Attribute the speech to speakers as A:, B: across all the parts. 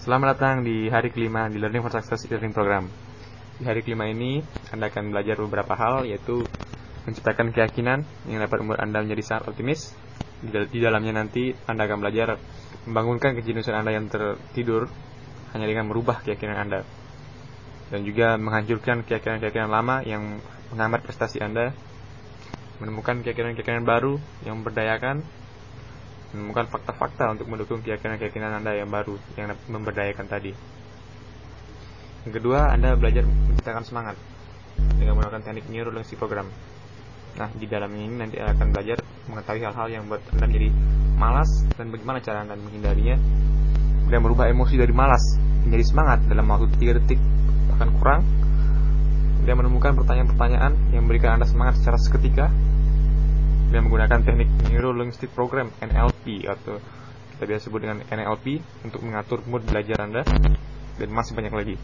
A: Selamat datang di hari kelima di Learning for Success Learning Program. Di hari kelima ini, Anda akan belajar beberapa hal, yaitu menciptakan keyakinan yang dapat membuat Anda menjadi sangat optimis. Di dalamnya nanti, Anda akan belajar membangunkan kejenuhan Anda yang tertidur hanya dengan merubah keyakinan Anda. Dan juga menghancurkan keyakinan-keyakinan lama yang menghambat prestasi Anda, menemukan keyakinan-keyakinan baru yang memberdayakan menemukan fakta-fakta untuk mendukung keyakinan-keyakinan Anda yang baru yang memberdayakan tadi. Yang kedua, Anda belajar menciptakan semangat dengan menggunakan teknik neurolinguistic program. Nah, di dalam ini nanti akan belajar mengetahui hal-hal yang buat Anda menjadi malas dan bagaimana cara Anda menghindarinya dan merubah emosi dari malas menjadi semangat dalam waktu 3 detik bahkan kurang dan menemukan pertanyaan-pertanyaan yang memberikan Anda semangat secara seketika dengan menggunakan teknik Neuro Linguistic Program NLP atau kita biasa sebut dengan NLP untuk mengatur mood belajar Anda dan masih banyak lagi.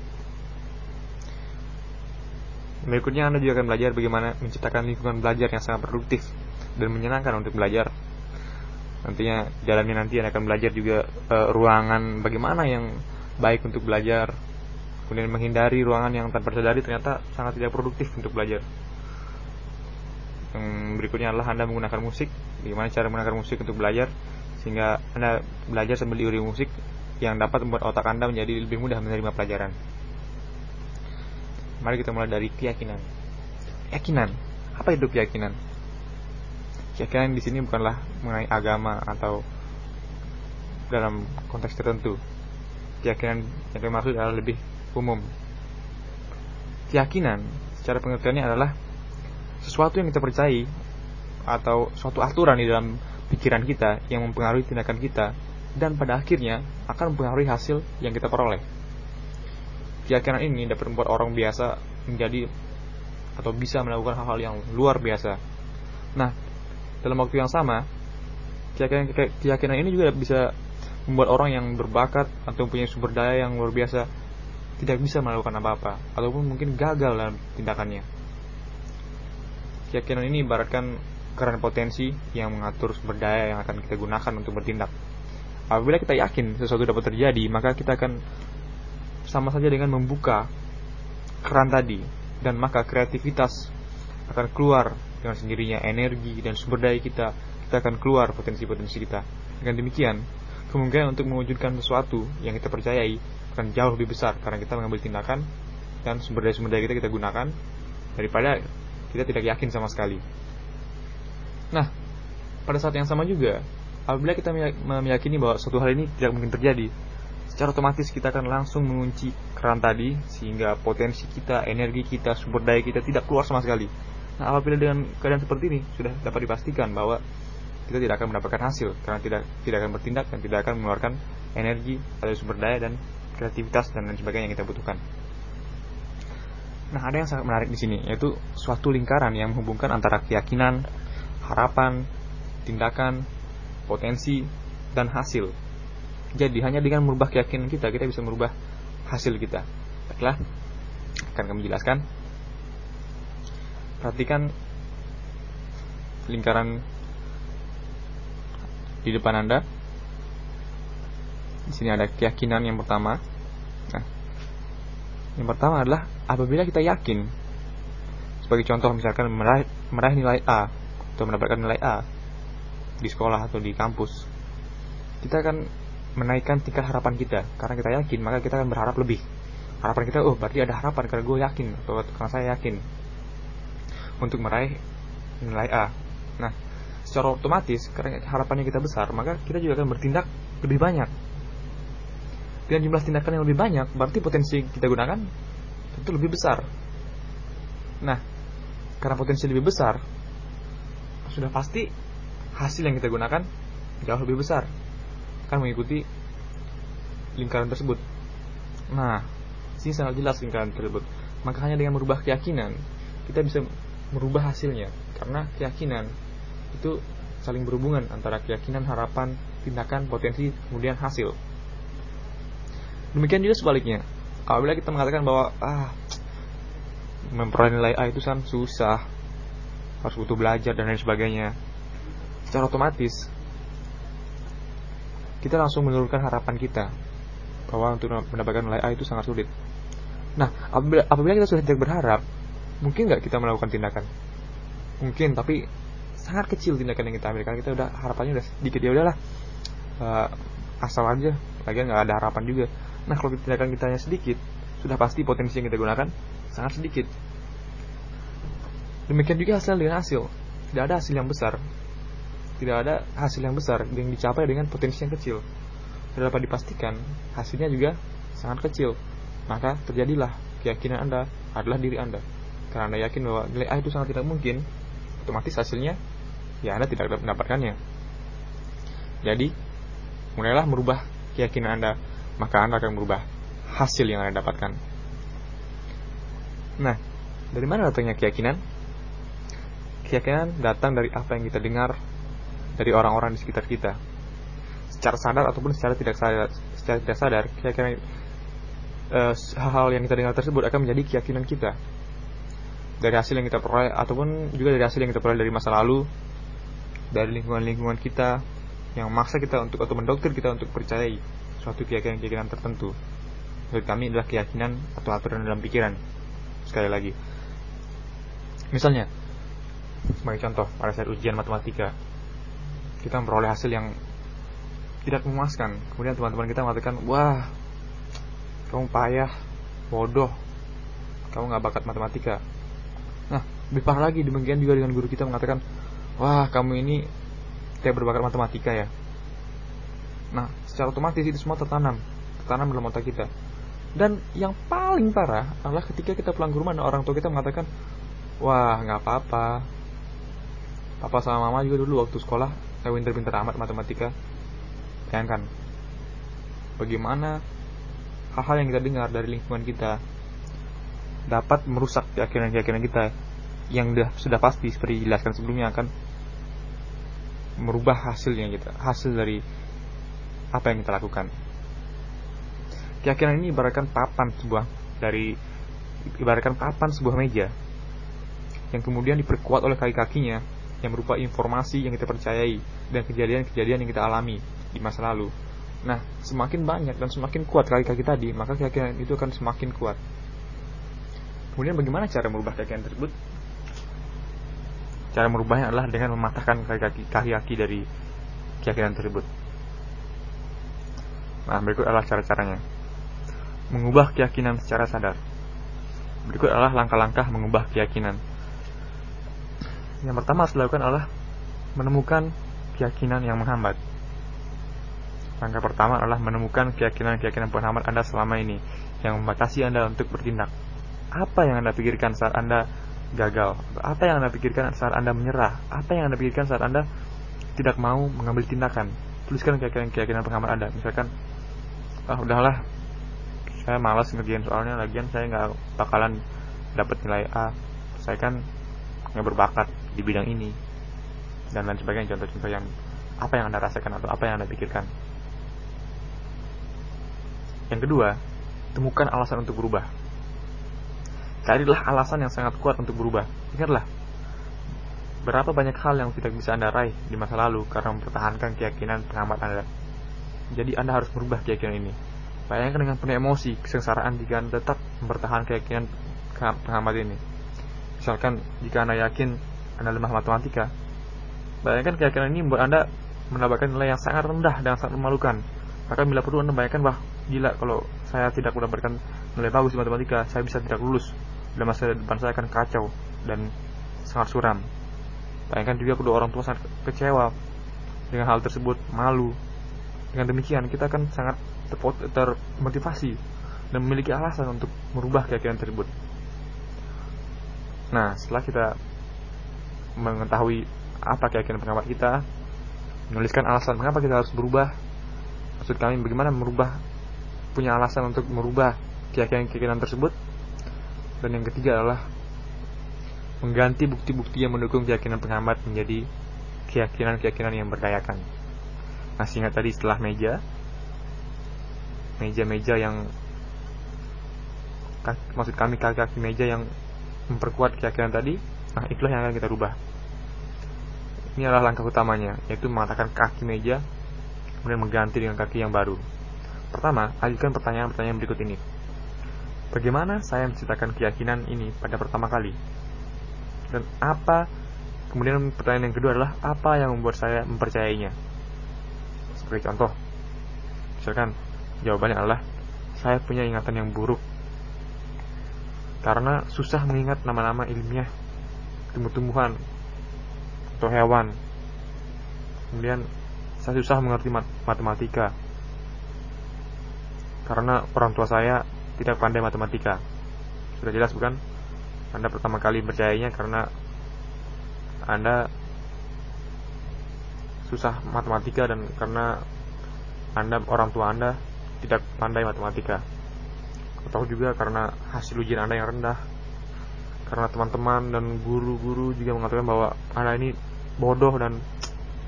A: Berikutnya Anda juga akan belajar bagaimana menciptakan lingkungan belajar yang sangat produktif dan menyenangkan untuk belajar. Nantinya jalannya nanti Anda akan belajar juga uh, ruangan bagaimana yang baik untuk belajar, kemudian menghindari ruangan yang tanpa sadari ternyata sangat tidak produktif untuk belajar yang berikutnya adalah Anda menggunakan musik. Bagaimana cara menggunakan musik untuk belajar? Sehingga Anda belajar sambil diiringi musik yang dapat membuat otak Anda menjadi lebih mudah menerima pelajaran. Mari kita mulai dari keyakinan. Keyakinan. Apa itu keyakinan? Keyakinan di sini bukanlah mengenai agama atau dalam konteks tertentu. Keyakinan yang dimaksud adalah lebih umum. Keyakinan secara pengertiannya adalah sesuatu yang kita percayai atau suatu aturan di dalam pikiran kita yang mempengaruhi tindakan kita dan pada akhirnya akan mempengaruhi hasil yang kita peroleh. Keyakinan ini dapat membuat orang biasa menjadi atau bisa melakukan hal-hal yang luar biasa. Nah, dalam waktu yang sama, keyakinan, keyakinan ini juga bisa membuat orang yang berbakat atau punya sumber daya yang luar biasa tidak bisa melakukan apa-apa ataupun mungkin gagal dalam tindakannya. Keyakinan ini ibaratkan keran potensi yang mengatur sumber daya yang akan kita gunakan untuk bertindak. Apabila kita yakin sesuatu dapat terjadi, maka kita akan sama saja dengan membuka keran tadi dan maka kreativitas akan keluar dengan sendirinya energi dan sumber daya kita kita akan keluar potensi-potensi kita. Dengan demikian, kemungkinan untuk mewujudkan sesuatu yang kita percayai akan jauh lebih besar karena kita mengambil tindakan dan sumber daya sumber daya kita kita gunakan daripada kita tidak yakin sama sekali. Nah, pada saat yang sama juga, apabila kita meyakini bahwa suatu hal ini tidak mungkin terjadi, secara otomatis kita akan langsung mengunci keran tadi sehingga potensi kita, energi kita, sumber daya kita tidak keluar sama sekali. Nah, apabila dengan keadaan seperti ini sudah dapat dipastikan bahwa kita tidak akan mendapatkan hasil karena tidak tidak akan bertindak dan tidak akan mengeluarkan energi atau sumber daya dan kreativitas dan lain sebagainya yang kita butuhkan. Nah, ada yang sangat menarik di sini, yaitu suatu lingkaran yang menghubungkan antara keyakinan, harapan, tindakan, potensi, dan hasil. Jadi, hanya dengan merubah keyakinan kita, kita bisa merubah hasil kita. Baiklah, akan kami jelaskan. Perhatikan lingkaran di depan Anda. Di sini ada keyakinan yang pertama, yang pertama adalah apabila kita yakin sebagai contoh misalkan meraih, meraih nilai A atau mendapatkan nilai A di sekolah atau di kampus kita akan menaikkan tingkat harapan kita. Karena kita yakin maka kita akan berharap lebih. Harapan kita oh berarti ada harapan karena gue yakin atau karena saya yakin untuk meraih nilai A. Nah secara otomatis karena harapannya kita besar maka kita juga akan bertindak lebih banyak dengan jumlah tindakan yang lebih banyak, berarti potensi kita gunakan tentu lebih besar. Nah, karena potensi lebih besar, sudah pasti hasil yang kita gunakan jauh lebih besar. Kan mengikuti lingkaran tersebut. Nah, sini sangat jelas lingkaran tersebut. Maka hanya dengan merubah keyakinan, kita bisa merubah hasilnya. Karena keyakinan itu saling berhubungan antara keyakinan, harapan, tindakan, potensi, kemudian hasil. Demikian juga sebaliknya. Apabila kita mengatakan bahwa ah memperoleh nilai A itu kan susah, harus butuh belajar dan lain sebagainya. Secara otomatis kita langsung menurunkan harapan kita. bahwa untuk mendapatkan nilai A itu sangat sulit. Nah, apabila, kita sudah tidak berharap, mungkin nggak kita melakukan tindakan? Mungkin, tapi sangat kecil tindakan yang kita ambil karena kita udah harapannya udah sedikit ya udahlah uh, asal aja, lagi nggak ada harapan juga. Nah, kalau tindakan kita hanya sedikit, sudah pasti potensi yang kita gunakan sangat sedikit. Demikian juga hasil dengan hasil, tidak ada hasil yang besar, tidak ada hasil yang besar yang dicapai dengan potensi yang kecil dapat dipastikan hasilnya juga sangat kecil. Maka terjadilah keyakinan Anda adalah diri Anda. Karena Anda yakin bahwa nilai A itu sangat tidak mungkin, otomatis hasilnya ya Anda tidak dapat mendapatkannya. Jadi, mulailah merubah keyakinan Anda, maka Anda akan merubah hasil yang Anda dapatkan. Nah, dari mana datangnya keyakinan? Keyakinan datang dari apa yang kita dengar dari orang-orang di sekitar kita secara sadar ataupun secara tidak sadar secara tidak sadar keyakinan uh, hal-hal yang kita dengar tersebut akan menjadi keyakinan kita dari hasil yang kita peroleh ataupun juga dari hasil yang kita peroleh dari masa lalu dari lingkungan-lingkungan kita yang memaksa kita untuk atau mendoktrin kita untuk percayai suatu keyakinan-keyakinan tertentu menurut kami adalah keyakinan atau aturan dalam pikiran sekali lagi misalnya sebagai contoh pada saat ujian matematika kita memperoleh hasil yang tidak memuaskan. Kemudian teman-teman kita mengatakan, wah, kamu payah, bodoh, kamu nggak bakat matematika. Nah, lebih parah lagi, demikian juga dengan guru kita mengatakan, wah, kamu ini tidak berbakat matematika ya. Nah, secara otomatis itu semua tertanam, tertanam dalam otak kita. Dan yang paling parah adalah ketika kita pulang ke rumah dan orang tua kita mengatakan, wah, nggak apa-apa. Papa sama mama juga dulu waktu sekolah, saya pinter-pinter amat matematika Bayangkan bagaimana hal-hal yang kita dengar dari lingkungan kita dapat merusak keyakinan-keyakinan kita yang sudah, sudah pasti seperti dijelaskan sebelumnya akan merubah hasilnya kita hasil dari apa yang kita lakukan keyakinan ini ibaratkan papan sebuah dari ibaratkan papan sebuah meja yang kemudian diperkuat oleh kaki-kakinya yang berupa informasi yang kita percayai dan kejadian-kejadian yang kita alami di masa lalu. Nah, semakin banyak dan semakin kuat kaki-kaki tadi, maka keyakinan itu akan semakin kuat. Kemudian bagaimana cara merubah keyakinan tersebut? Cara merubahnya adalah dengan mematahkan kaki-kaki dari keyakinan tersebut. Nah, berikut adalah cara-caranya. Mengubah keyakinan secara sadar. Berikut adalah langkah-langkah mengubah keyakinan. Yang pertama harus dilakukan adalah menemukan keyakinan yang menghambat. Langkah pertama adalah menemukan keyakinan-keyakinan penghambat Anda selama ini yang membatasi Anda untuk bertindak. Apa yang Anda pikirkan saat Anda gagal? Apa yang Anda pikirkan saat Anda menyerah? Apa yang Anda pikirkan saat Anda tidak mau mengambil tindakan? Tuliskan keyakinan-keyakinan penghambat Anda. Misalkan, ah udahlah, saya malas ngerjain soalnya, lagian saya nggak bakalan dapat nilai A. Saya kan nggak berbakat di bidang ini dan lain sebagainya contoh-contoh yang apa yang anda rasakan atau apa yang anda pikirkan yang kedua, temukan alasan untuk berubah. Carilah alasan yang sangat kuat untuk berubah. Ingatlah, berapa banyak hal yang tidak bisa Anda raih di masa lalu karena mempertahankan keyakinan pengamat Anda. Jadi Anda harus merubah keyakinan ini. Bayangkan dengan penuh emosi, kesengsaraan jika Anda tetap mempertahankan keyakinan pengamat ini. Misalkan, jika Anda yakin Anda lemah matematika, bayangkan keyakinan ini membuat Anda mendapatkan nilai yang sangat rendah dan sangat memalukan. Maka bila perlu Anda bayangkan bahwa gila kalau saya tidak mendapatkan nilai bagus di matematika saya bisa tidak lulus dan masa depan saya akan kacau dan sangat suram bayangkan juga kedua orang tua sangat kecewa dengan hal tersebut malu dengan demikian kita akan sangat termotivasi dan memiliki alasan untuk merubah keyakinan tersebut nah setelah kita mengetahui apa keyakinan pengamat kita menuliskan alasan mengapa kita harus berubah maksud kami bagaimana merubah punya alasan untuk merubah keyakinan-keyakinan tersebut dan yang ketiga adalah mengganti bukti-bukti yang mendukung keyakinan pengamat menjadi keyakinan-keyakinan yang berdayakan. Masih ingat tadi setelah meja, meja-meja yang maksud kami kaki-kaki meja yang memperkuat keyakinan tadi, nah itulah yang akan kita rubah. Ini adalah langkah utamanya, yaitu mengatakan kaki meja, kemudian mengganti dengan kaki yang baru. Pertama, ajukan pertanyaan-pertanyaan berikut ini. Bagaimana saya menciptakan keyakinan ini pada pertama kali? Dan apa Kemudian pertanyaan yang kedua adalah apa yang membuat saya mempercayainya? Seperti contoh, misalkan jawabannya adalah saya punya ingatan yang buruk karena susah mengingat nama-nama ilmiah tumbuh-tumbuhan atau hewan. Kemudian saya susah mengerti matematika karena orang tua saya tidak pandai matematika. Sudah jelas bukan? Anda pertama kali percayainya karena anda susah matematika dan karena Anda orang tua Anda tidak pandai matematika. Atau juga karena hasil ujian Anda yang rendah karena teman-teman dan guru-guru juga mengatakan bahwa Anda ini bodoh dan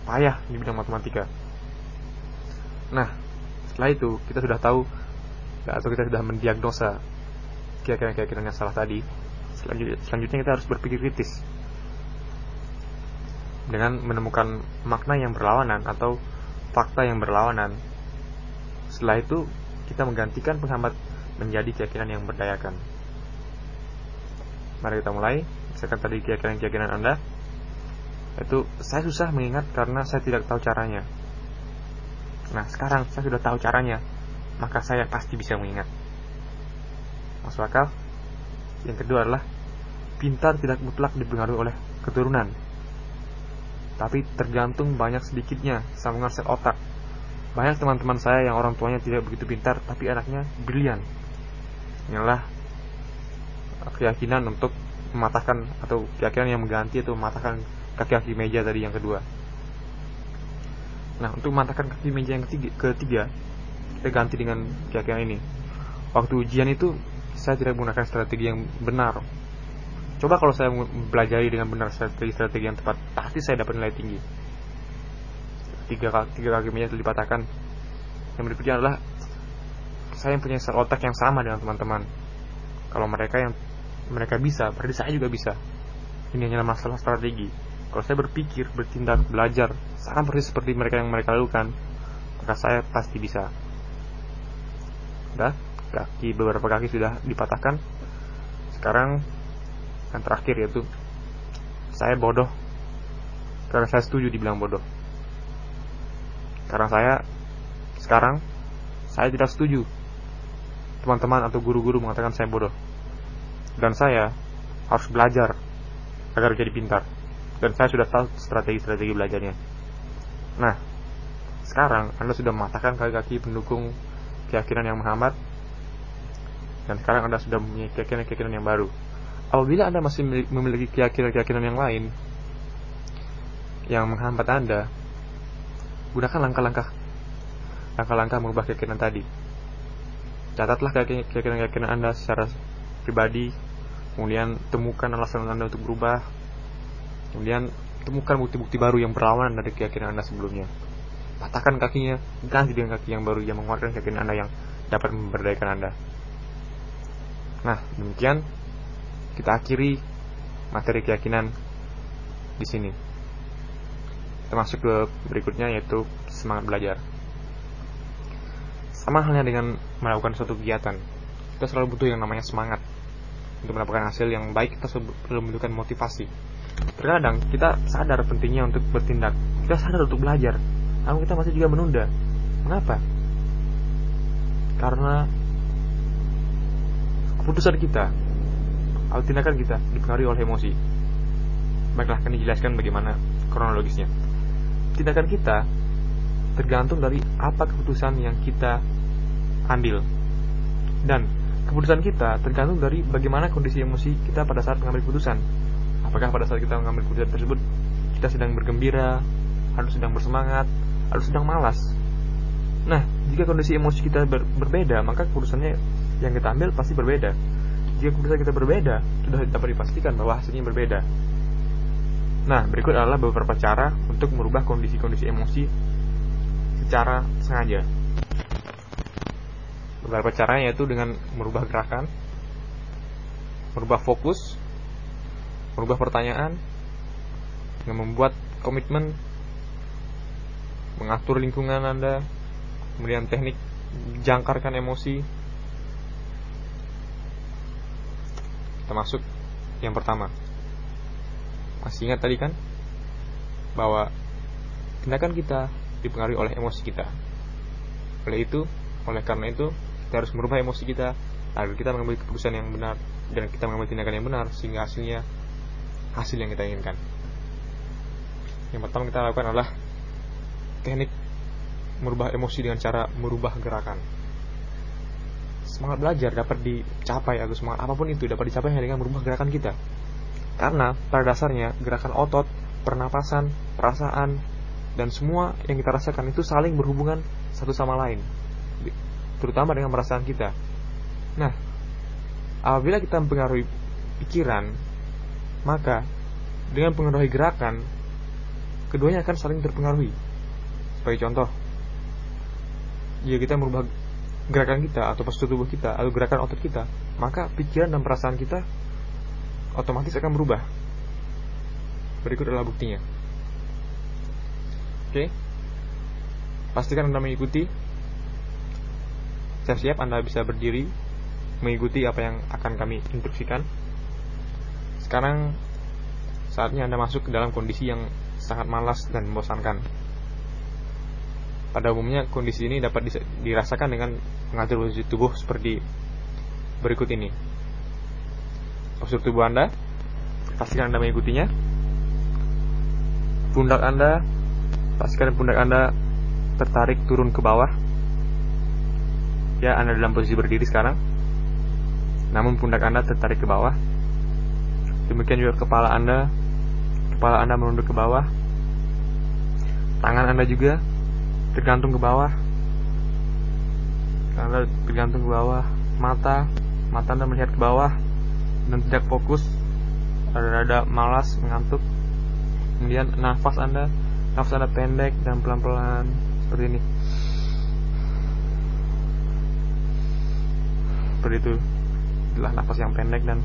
A: payah di bidang matematika. Nah setelah itu kita sudah tahu atau kita sudah mendiagnosa kira-kira yang salah tadi. Selanjutnya kita harus berpikir kritis dengan menemukan makna yang berlawanan atau fakta yang berlawanan. Setelah itu, kita menggantikan penghambat menjadi keyakinan yang berdayakan. Mari kita mulai. Misalkan tadi keyakinan-keyakinan Anda, itu saya susah mengingat karena saya tidak tahu caranya. Nah, sekarang saya sudah tahu caranya, maka saya pasti bisa mengingat. Masuk akal? Yang kedua adalah pintar tidak mutlak dipengaruhi oleh keturunan tapi tergantung banyak sedikitnya sambungan sel otak. Banyak teman-teman saya yang orang tuanya tidak begitu pintar, tapi anaknya brilian. Inilah keyakinan untuk mematahkan atau keyakinan yang mengganti atau mematahkan kaki-kaki meja tadi yang kedua. Nah, untuk mematahkan kaki meja yang ketiga, ketiga kita ganti dengan keyakinan ini. Waktu ujian itu saya tidak menggunakan strategi yang benar Coba kalau saya belajar dengan benar strategi-strategi yang tepat, pasti saya dapat nilai tinggi. Tiga, tiga kaki meja dipatahkan. Yang berikutnya adalah saya yang punya otak yang sama dengan teman-teman. Kalau mereka yang mereka bisa, berarti saya juga bisa. Ini hanya masalah strategi. Kalau saya berpikir, bertindak, belajar, sama persis seperti mereka yang mereka lakukan, maka saya pasti bisa. Udah, kaki beberapa kaki sudah dipatahkan. Sekarang yang terakhir yaitu saya bodoh. Karena saya setuju dibilang bodoh. Karena saya sekarang saya tidak setuju. Teman-teman atau guru-guru mengatakan saya bodoh. Dan saya harus belajar agar jadi pintar. Dan saya sudah tahu strategi-strategi belajarnya. Nah sekarang Anda sudah mematahkan kaki-kaki pendukung keyakinan yang menghambat. Dan sekarang Anda sudah mempunyai keyakinan-keyakinan yang baru apabila Anda masih memiliki keyakinan-keyakinan yang lain yang menghambat Anda, gunakan langkah-langkah langkah-langkah mengubah keyakinan tadi. Catatlah keyakinan-keyakinan Anda secara pribadi, kemudian temukan alasan Anda untuk berubah, kemudian temukan bukti-bukti baru yang berlawanan dari keyakinan Anda sebelumnya. Patahkan kakinya, ganti dengan kaki yang baru yang menguatkan keyakinan Anda yang dapat memberdayakan Anda. Nah, demikian kita akhiri materi keyakinan di sini. Kita masuk ke berikutnya yaitu semangat belajar. Sama halnya dengan melakukan suatu kegiatan, kita selalu butuh yang namanya semangat untuk mendapatkan hasil yang baik. Kita perlu membutuhkan motivasi. Terkadang kita sadar pentingnya untuk bertindak, kita sadar untuk belajar, namun kita masih juga menunda. Mengapa? Karena keputusan kita atau tindakan kita dipengaruhi oleh emosi. Baiklah, akan dijelaskan bagaimana kronologisnya. Tindakan kita tergantung dari apa keputusan yang kita ambil. Dan keputusan kita tergantung dari bagaimana kondisi emosi kita pada saat mengambil keputusan. Apakah pada saat kita mengambil keputusan tersebut kita sedang bergembira, harus sedang bersemangat, harus sedang malas. Nah, jika kondisi emosi kita ber berbeda, maka keputusannya yang kita ambil pasti berbeda jika keputusan kita berbeda, sudah dapat dipastikan bahwa hasilnya berbeda. Nah, berikut adalah beberapa cara untuk merubah kondisi-kondisi emosi secara sengaja. Beberapa caranya yaitu dengan merubah gerakan, merubah fokus, merubah pertanyaan, dengan membuat komitmen, mengatur lingkungan Anda, kemudian teknik jangkarkan emosi termasuk yang pertama. Masih ingat tadi kan? Bahwa tindakan kita dipengaruhi oleh emosi kita. Oleh itu oleh karena itu kita harus merubah emosi kita agar kita mengambil keputusan yang benar dan kita mengambil tindakan yang benar sehingga hasilnya hasil yang kita inginkan. Yang pertama kita lakukan adalah teknik merubah emosi dengan cara merubah gerakan semangat belajar dapat dicapai atau semangat apa pun itu dapat dicapai hanya dengan merubah gerakan kita karena pada dasarnya gerakan otot, pernapasan, perasaan, dan semua yang kita rasakan itu saling berhubungan satu sama lain, terutama dengan perasaan kita. Nah, apabila kita mempengaruhi pikiran, maka dengan pengaruhi gerakan, keduanya akan saling terpengaruhi. Sebagai contoh, jika kita merubah gerakan kita atau postur tubuh kita atau gerakan otot kita, maka pikiran dan perasaan kita otomatis akan berubah. Berikut adalah buktinya. Oke. Pastikan Anda mengikuti. Siap-siap Anda bisa berdiri mengikuti apa yang akan kami instruksikan. Sekarang saatnya Anda masuk ke dalam kondisi yang sangat malas dan membosankan. Pada umumnya kondisi ini dapat dirasakan dengan mengatur posisi tubuh seperti berikut ini postur tubuh Anda. Pastikan Anda mengikutinya. Pundak Anda, pastikan pundak Anda tertarik turun ke bawah. Ya, Anda dalam posisi berdiri sekarang. Namun pundak Anda tertarik ke bawah. Demikian juga kepala Anda. Kepala Anda menunduk ke bawah. Tangan Anda juga tergantung ke bawah. Anda tergantung ke bawah. Mata, mata Anda melihat ke bawah dan tidak fokus rada-rada malas mengantuk. Kemudian nafas anda nafas anda pendek dan pelan-pelan seperti ini. Seperti itu. Adalah nafas yang pendek dan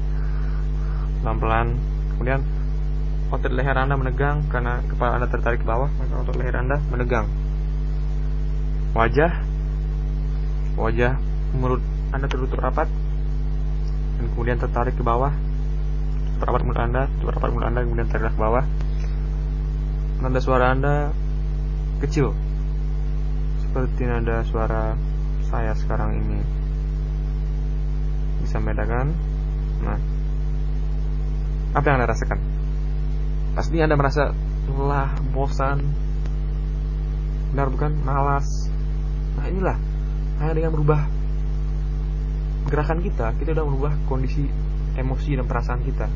A: pelan-pelan. Kemudian otot leher anda menegang karena kepala anda tertarik ke bawah maka otot leher anda menegang wajah. Wajah mulut anda tertutup rapat dan kemudian tertarik ke bawah. Rapat mulut anda rapat mulut anda kemudian tertarik ke bawah. Nada suara anda kecil. Seperti nada suara saya sekarang ini. Bisa membedakan? Nah. Apa yang anda rasakan? Pasti anda merasa lelah bosan. Benar bukan? Malas nah inilah hanya dengan berubah gerakan kita, kita sudah merubah kondisi emosi dan perasaan kita.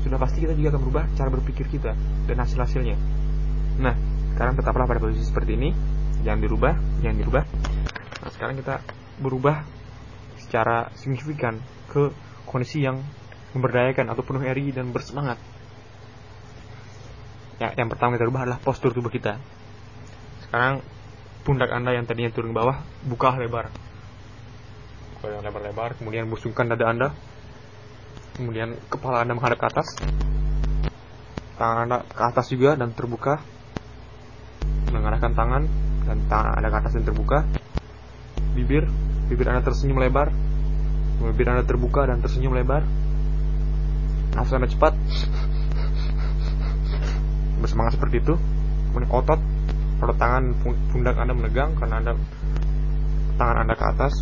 A: Sudah pasti kita juga akan merubah cara berpikir kita dan hasil-hasilnya. Nah, sekarang tetaplah pada posisi seperti ini, jangan dirubah, jangan dirubah. Nah, sekarang kita berubah secara signifikan ke kondisi yang memberdayakan atau penuh eri dan bersemangat. Ya, yang pertama kita rubah adalah postur tubuh kita. Sekarang pundak Anda yang tadinya turun ke bawah, buka lebar. Yang lebar-lebar kemudian busungkan dada anda. Kemudian kepala anda menghadap ke atas. Tangan anda ke atas juga dan terbuka. Mengarahkan tangan dan tangan anda ke atas dan terbuka. Bibir bibir anda tersenyum lebar. Bibir anda terbuka dan tersenyum lebar. Nafas anda cepat. Bersemangat seperti itu. Kemudian otot otot tangan pundak anda menegang karena anda tangan anda ke atas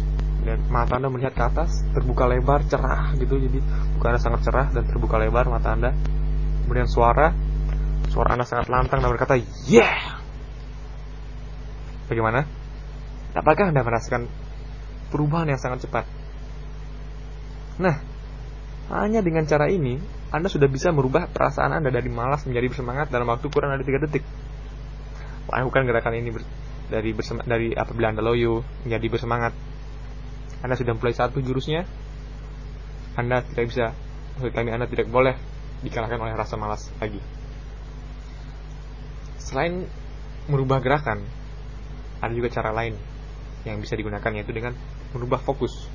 A: dan mata anda melihat ke atas terbuka lebar cerah gitu. Jadi buka anda sangat cerah dan terbuka lebar mata anda. Kemudian suara suara anda sangat lantang dan berkata yeah! Bagaimana? Apakah anda merasakan perubahan yang sangat cepat? Nah hanya dengan cara ini anda sudah bisa merubah perasaan anda dari malas menjadi bersemangat dalam waktu kurang dari 3 detik lakukan gerakan ini dari dari apabila anda loyo menjadi bersemangat anda sudah mulai satu jurusnya, Anda tidak bisa, maksud kami Anda tidak boleh dikalahkan oleh rasa malas lagi. Selain merubah gerakan, ada juga cara lain yang bisa digunakan yaitu dengan merubah fokus.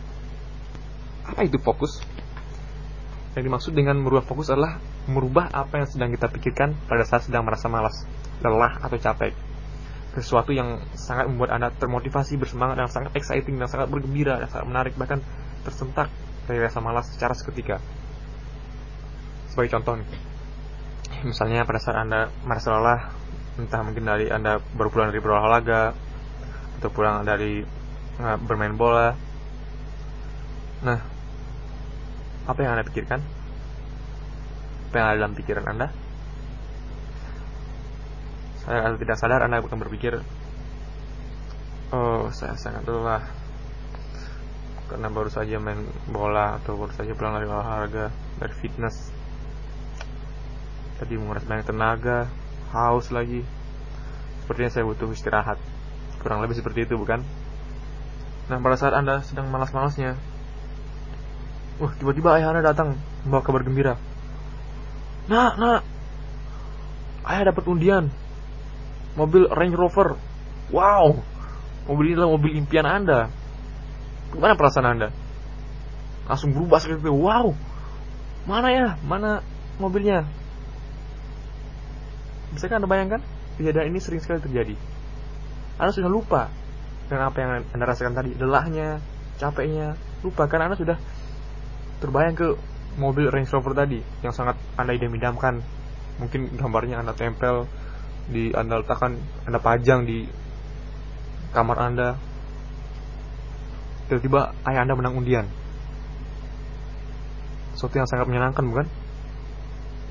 A: Apa itu fokus? Yang dimaksud dengan merubah fokus adalah merubah apa yang sedang kita pikirkan pada saat sedang merasa malas, lelah atau capek. sesuatu yang sangat membuat anda termotivasi bersemangat dan sangat exciting dan sangat bergembira dan sangat menarik bahkan tersentak dari rasa malas secara seketika. Sebagai contoh nih misalnya pada saat anda merasa lelah entah mungkin dari anda baru pulang dari berolahraga atau pulang dari uh, bermain bola. Nah apa yang anda pikirkan? Apa yang ada dalam pikiran anda saya tidak sadar anda akan berpikir oh saya sangat lelah. Karena baru saja main bola atau baru saja pulang dari olahraga dari fitness. Tadi menguras banyak tenaga haus lagi. Sepertinya saya butuh istirahat. Kurang lebih seperti itu bukan? Nah pada saat anda sedang malas-malasnya wah tiba-tiba ayah anda datang membawa kabar gembira. Nak nak ayah dapat undian mobil Range Rover. Wow. Mobil ini adalah mobil impian anda. Gimana perasaan anda? Langsung berubah seperti wow. Mana ya? Mana mobilnya? Bisa kan Anda bayangkan? Kejadian ini sering sekali terjadi. Anda sudah lupa dengan apa yang Anda rasakan tadi, lelahnya, capeknya, lupa. Karena Anda sudah terbayang ke mobil Range Rover tadi yang sangat Anda idam-idamkan. Mungkin gambarnya Anda tempel di Anda letakkan, Anda pajang di kamar Anda. Tiba-tiba ayah Anda menang undian. Sesuatu yang sangat menyenangkan bukan?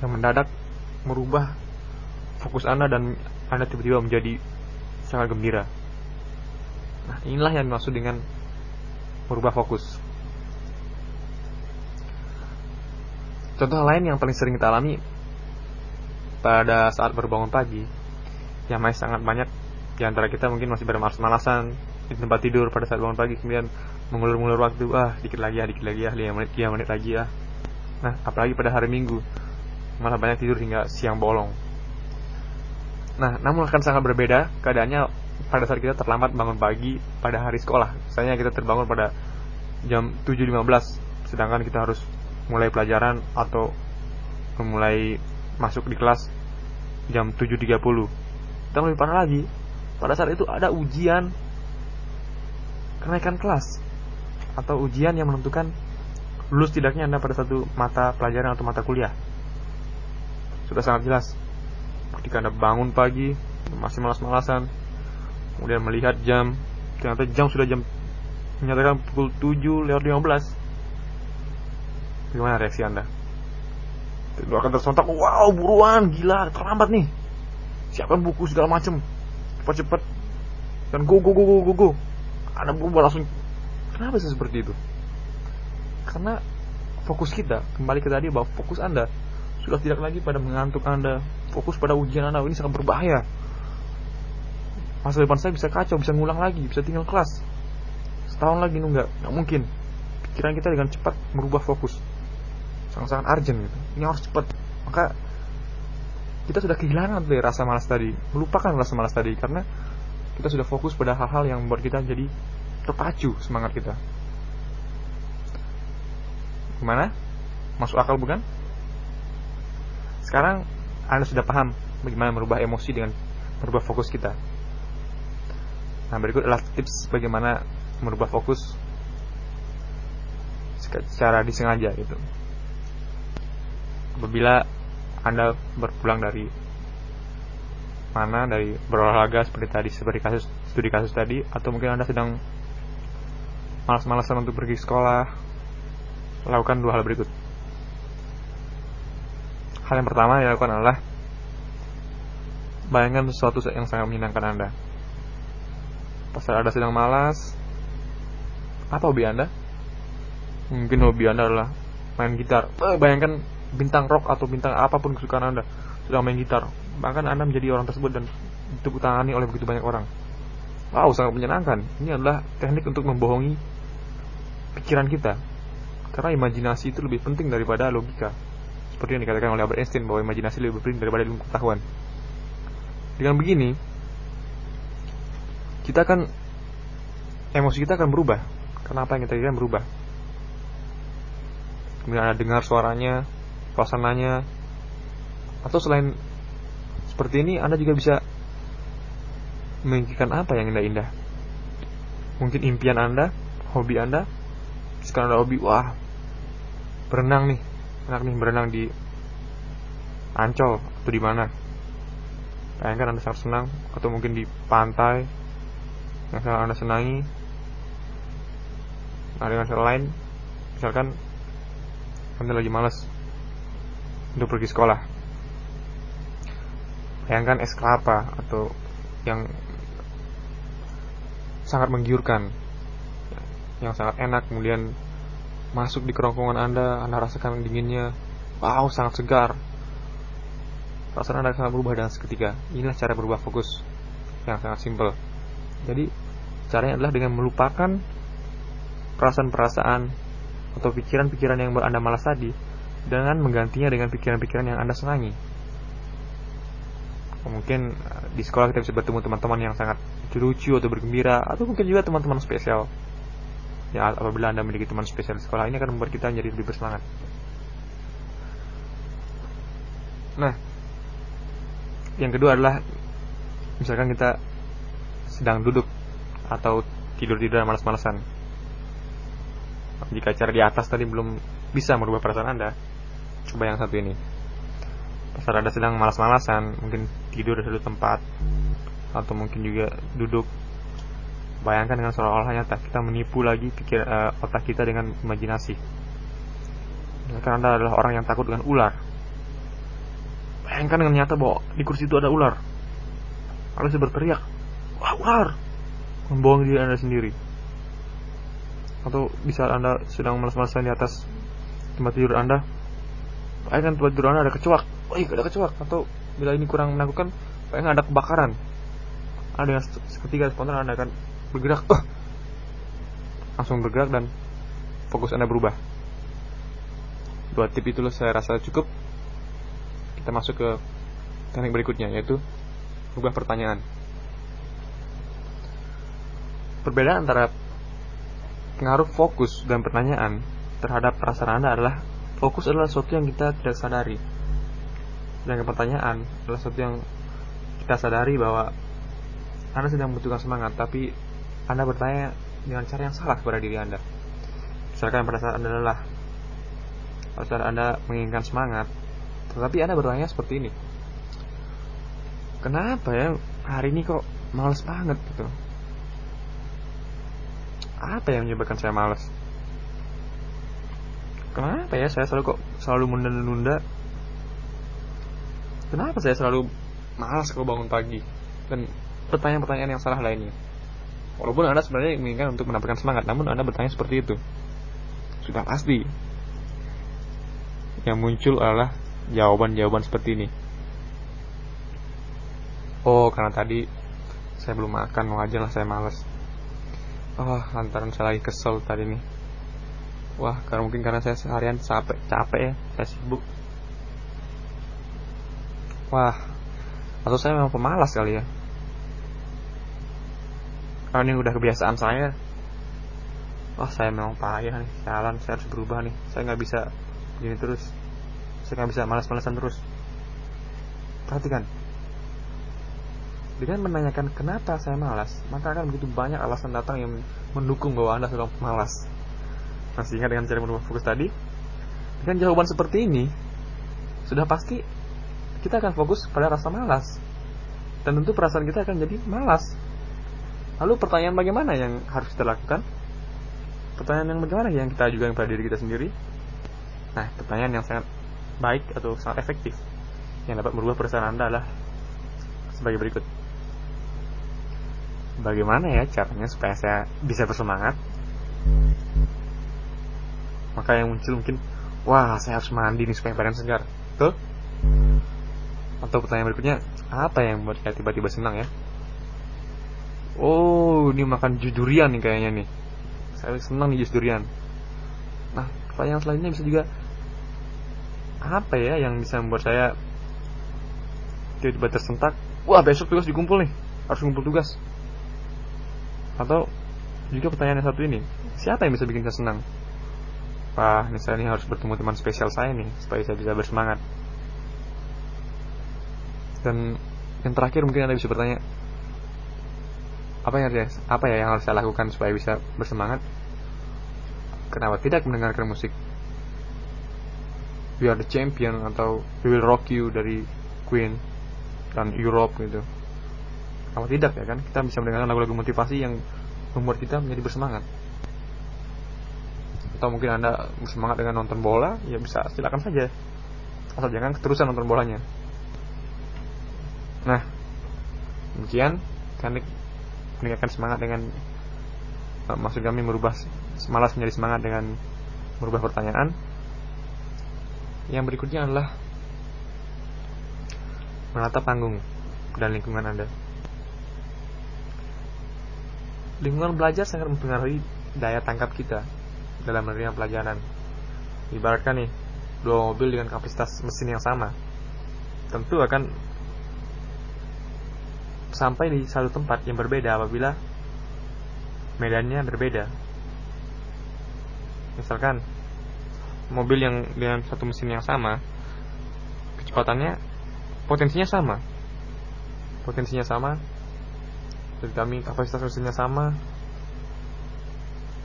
A: Yang mendadak merubah fokus Anda dan Anda tiba-tiba menjadi sangat gembira. Nah, inilah yang dimaksud dengan merubah fokus. Contoh lain yang paling sering kita alami pada saat berbangun pagi, yang masih sangat banyak di antara kita mungkin masih bermalas-malasan di tempat tidur pada saat bangun pagi, kemudian mengulur-ngulur waktu, ah dikit lagi ya, dikit lagi ya, 5 menit, 3 menit lagi ya. Nah, apalagi pada hari Minggu, malah banyak tidur hingga siang bolong. Nah, namun akan sangat berbeda keadaannya pada saat kita terlambat bangun pagi pada hari sekolah. Misalnya kita terbangun pada jam 7.15, sedangkan kita harus mulai pelajaran atau memulai masuk di kelas jam 7.30. Dan lebih parah lagi, pada saat itu ada ujian kenaikan kelas atau ujian yang menentukan lulus tidaknya Anda pada satu mata pelajaran atau mata kuliah. Sudah sangat jelas. Ketika anda bangun pagi masih malas-malasan kemudian melihat jam ternyata jam sudah jam menyatakan pukul 7 lewat 15 bagaimana reaksi anda? Itu akan tersontak wow buruan gila terlambat nih siapkan buku segala macam cepat-cepat dan go go go go go go. Anda berubah langsung. Kenapa sih seperti itu? Karena fokus kita kembali ke tadi bahwa fokus anda sudah tidak lagi pada mengantuk anda. Fokus pada ujian anda. Ini sangat berbahaya. Masa depan saya bisa kacau bisa ngulang lagi bisa tinggal kelas. Setahun lagi nunggak nggak mungkin. Pikiran kita dengan cepat merubah fokus. Sangat-sangat urgent gitu. Ini harus cepat. Maka kita sudah kehilangan dari rasa malas tadi melupakan rasa malas tadi karena kita sudah fokus pada hal-hal yang membuat kita jadi terpacu semangat kita gimana masuk akal bukan sekarang anda sudah paham bagaimana merubah emosi dengan merubah fokus kita. Nah, berikut adalah tips bagaimana merubah fokus secara disengaja gitu. Apabila Anda berpulang dari mana dari berolahraga seperti tadi seperti kasus studi kasus tadi atau mungkin Anda sedang malas-malasan untuk pergi sekolah lakukan dua hal berikut Hal yang pertama yang dilakukan adalah bayangkan sesuatu yang sangat menyenangkan Anda. Pas Anda sedang malas, apa hobi Anda? Mungkin hobi Anda adalah main gitar. Bayangkan bintang rock atau bintang apa pun kesukaan Anda sedang main gitar. Bahkan Anda menjadi orang tersebut dan ditepuk tangani oleh begitu banyak orang. Wow, sangat menyenangkan. Ini adalah teknik untuk membohongi pikiran kita. Karena imajinasi itu lebih penting daripada logika seperti yang dikatakan oleh Albert Einstein bahwa imajinasi lebih penting daripada ilmu pengetahuan. Dengan begini, kita akan emosi kita akan berubah karena apa yang kita inginkan berubah. Kemudian Anda dengar suaranya, suasananya, atau selain seperti ini Anda juga bisa memikirkan apa yang indah-indah. Mungkin impian Anda, hobi Anda, sekarang ada hobi, wah, berenang nih, enak nih berenang di Ancol atau di mana. Bayangkan Anda sangat senang, atau mungkin di pantai yang sangat Anda senangi. Nah, dengan cara lain, misalkan Anda lagi malas untuk pergi sekolah. Bayangkan es kelapa atau yang sangat menggiurkan yang sangat enak kemudian masuk di kerongkongan anda anda rasakan dinginnya. Wow sangat segar. Perasaan anda sangat berubah dengan seketika. Inilah cara berubah fokus yang sangat simpel. Jadi caranya adalah dengan melupakan perasaan-perasaan atau pikiran-pikiran yang anda malas tadi dengan menggantinya dengan pikiran-pikiran yang anda senangi. Mungkin eh, di sekolah kita bisa bertemu teman-teman yang sangat lucu atau bergembira atau mungkin juga teman-teman spesial. Ya apabila anda memiliki teman spesial di sekolah ini akan membuat kita menjadi lebih bersemangat. Nah yang kedua adalah misalkan kita sedang duduk atau tidur-tidur malas-malasan. Jika cara di atas tadi belum bisa merubah perasaan anda coba yang satu ini. Saat anda sedang malas-malasan mungkin tidur di satu tempat atau mungkin juga duduk. Bayangkan dengan seolah-olah nyata kita menipu lagi pikir uh, otak kita dengan imajinasi. Karena anda adalah orang yang takut dengan ular. Bayangkan dengan nyata bahwa di kursi itu ada ular. Lalu bisa berteriak wah ular! Membohong diri anda sendiri. Atau bisa anda sedang malas-malasan di atas tempat tidur anda tempat tidur anda ada kecoak oh iya ada kecoak atau bila ini kurang menakutkan bayangkan ada kebakaran. Ada yang seketika spontan anda akan bergerak. Oh, langsung bergerak dan fokus anda berubah. Dua tip itu saya rasa cukup. Kita masuk ke teknik berikutnya yaitu berubah pertanyaan. Perbedaan antara pengaruh fokus dan pertanyaan terhadap perasaan anda adalah fokus adalah sesuatu yang kita tidak sadari dan pertanyaan adalah sesuatu yang kita sadari bahwa anda sedang membutuhkan semangat, tapi Anda bertanya dengan cara yang salah kepada diri Anda. Misalkan pada saat Anda lelah, pada saat Anda menginginkan semangat, tetapi Anda bertanya seperti ini. Kenapa ya hari ini kok males banget gitu? Apa yang menyebabkan saya males? Kenapa ya saya selalu kok selalu menunda-nunda? Kenapa saya selalu malas kalau bangun pagi? Dan pertanyaan-pertanyaan yang salah lainnya. Walaupun Anda sebenarnya menginginkan untuk mendapatkan semangat, namun Anda bertanya seperti itu. Sudah pasti. Yang muncul adalah jawaban-jawaban seperti ini. Oh, karena tadi saya belum makan, wajar lah saya males. Oh, lantaran saya lagi kesel tadi nih. Wah, karena mungkin karena saya seharian capek, capek ya, saya sibuk. Wah, atau saya memang pemalas kali ya. Karena ini udah kebiasaan saya. Wah saya memang payah nih jalan saya harus berubah nih. Saya nggak bisa begini terus. Saya nggak bisa malas-malasan terus. Perhatikan. Dengan menanyakan kenapa saya malas maka akan begitu banyak alasan datang yang mendukung bahwa anda sedang malas masih ingat dengan cara merubah fokus tadi dengan jawaban seperti ini sudah pasti kita akan fokus pada rasa malas dan tentu perasaan kita akan jadi malas Lalu pertanyaan bagaimana yang harus kita lakukan? Pertanyaan yang bagaimana yang kita ajukan pada diri kita sendiri? Nah, pertanyaan yang sangat baik atau sangat efektif yang dapat merubah perasaan Anda adalah sebagai berikut. Bagaimana ya caranya supaya saya bisa bersemangat? Maka yang muncul mungkin, wah saya harus mandi nih supaya badan segar. Tuh? Atau pertanyaan berikutnya, apa yang membuat saya tiba-tiba senang ya? oh ini makan jus durian nih kayaknya nih saya senang nih jus durian nah pertanyaan selanjutnya bisa juga apa ya yang bisa membuat saya tiba-tiba tersentak wah besok tugas dikumpul nih harus kumpul tugas atau juga pertanyaan yang satu ini siapa yang bisa bikin saya senang wah ini harus bertemu teman spesial saya nih supaya saya bisa bersemangat. Dan yang terakhir mungkin anda bisa bertanya apa yang apa ya yang harus saya lakukan supaya bisa bersemangat? Kenapa tidak mendengarkan musik? We Are the Champion atau We Will Rock You dari Queen dan Europe gitu. Kalau tidak ya kan? Kita bisa mendengarkan lagu-lagu motivasi yang membuat kita menjadi bersemangat atau mungkin anda bersemangat dengan nonton bola ya bisa silakan saja. Asal jangan keterusan nonton bolanya. Nah demikian. Kami meningkatkan semangat dengan uh, maksud kami merubah malas menjadi semangat dengan merubah pertanyaan. Yang berikutnya adalah menata panggung dan lingkungan anda. Lingkungan belajar sangat mempengaruhi daya tangkap kita dalam menerima pelajaran. Ibaratkan nih, dua mobil dengan kapasitas mesin yang sama, tentu akan sampai di satu tempat yang berbeda apabila medannya berbeda. Misalkan mobil yang dengan satu mesin yang sama, kecepatannya potensinya sama. Potensinya sama, dan kami kapasitas mesinnya sama